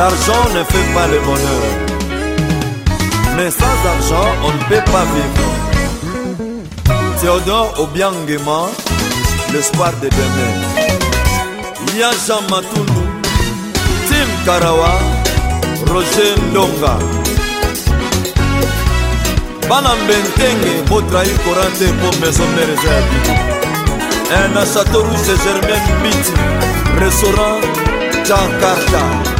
L'argent ne fait pas le bonheur. Mais sans argent, on ne peut pas vivre. Théodore Obiangema, l'espoir de demain. Yasha Matundu, Tim Karawa, Roger Ndonga bana votre botrahi korante pour maison de réserve. Un achat de rouge germain restaurant jean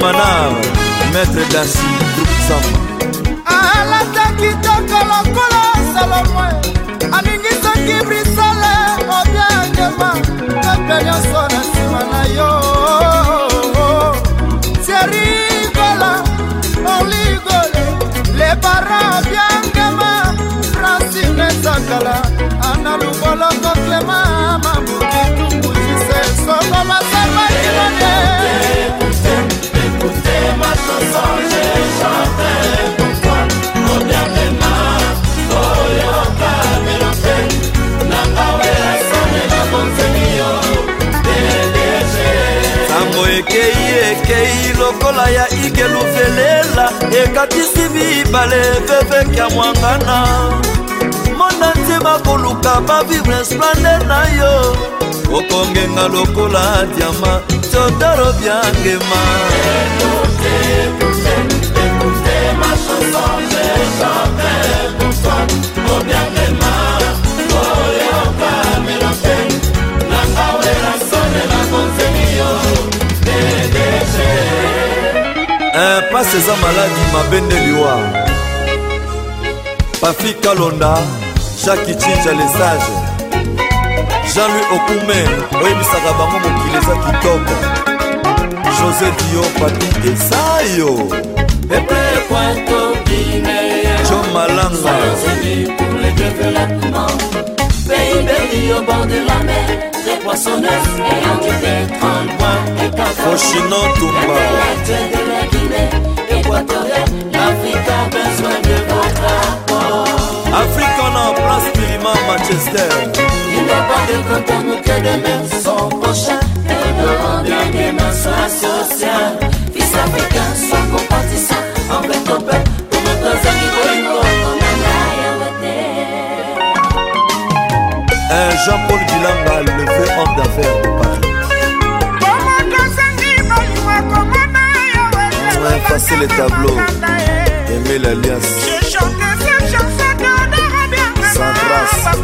manav maître dasi drubsamba alataki toko lokola salomo amingisaki brisole obiangema pepe nyonso na mokei lokola ya ikeluvelela ekatisi mibale veveke ya mwangana mona ntima koluka bavivre esplande na yo okongenga lokola diama teodoro biangema hey. pasi eza maladi mabende liwa pafi kalonda jaki cinja lesage jean-louis okume oyebisaka bango mokili eza kitoko josé dio pati esayo jo malanga Pays béni au bord de la mer, des poissonneuses ayant du pétrole, bois et café. Fochino Tumba. voterai, l'Afrique son prochain. Et le bien des nations sociales. Fils africain, le Aimer l'alliance. Je chante, je chante, Sans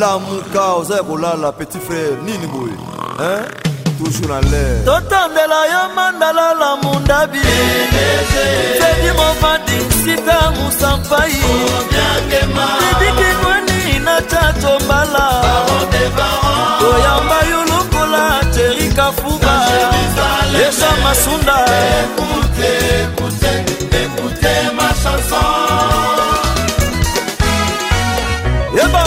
lamuka oza eh, kolala petit frère nini boye hein? toujours na l'air totandela yo mandala la mundabi fedi mofandi sita musampai didikingweni na tato mbala toyamba yo lokola terika fuba lesa masunda yeba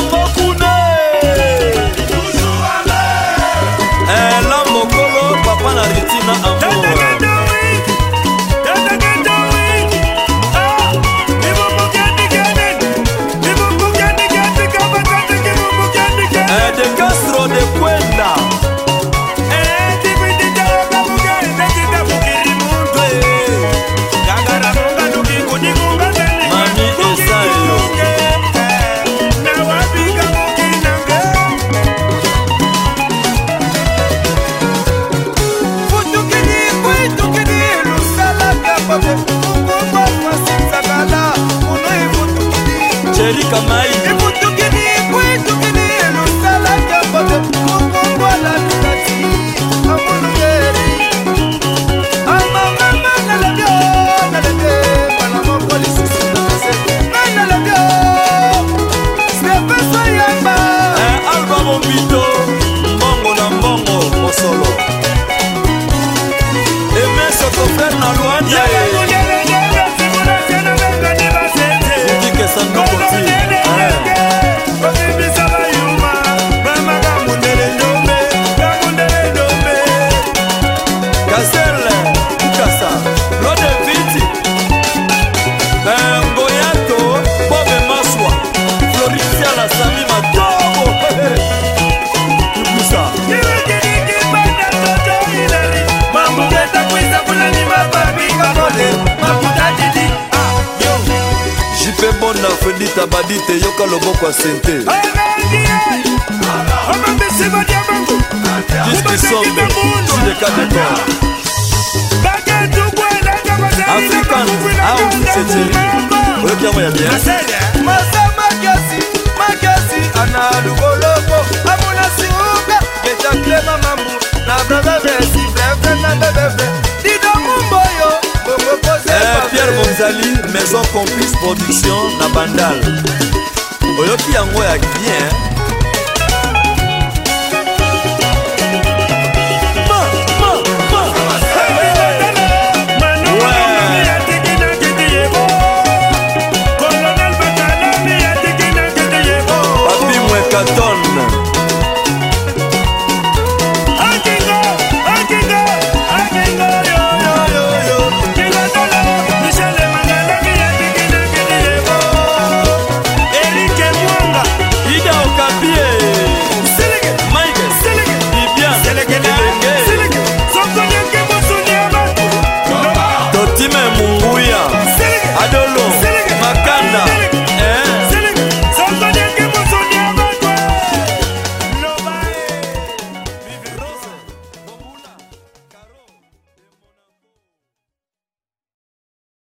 erika mai mpe bona fredita badi te yoka loboko ya sente african out seteli oyoki yango ya bien ezali maison complice production na bandal oyoki yango ya bien